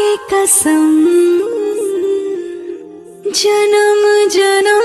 के कसम। जन्म जन्म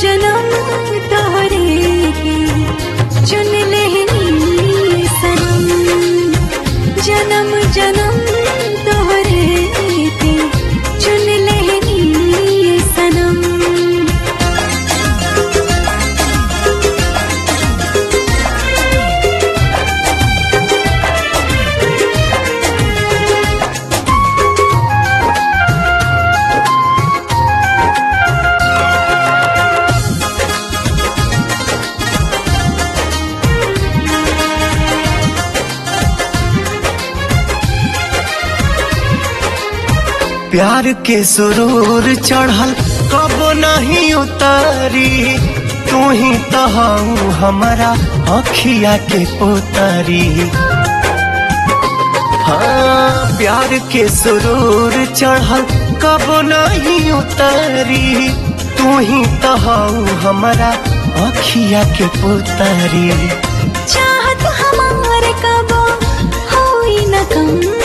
जन्म तोहरे चुन ले सनम। जन्म जन्म प्यार के सुरूर चढ़ल कब नहीं उतारी। तू ही तो हमारा अखिया के उतारी हाँ प्यार के सुरूर चढ़ल कब नहीं उतारी। तू ही तो हमारा अखिया के पुतारी। चाहत हमारे कब होई न कम।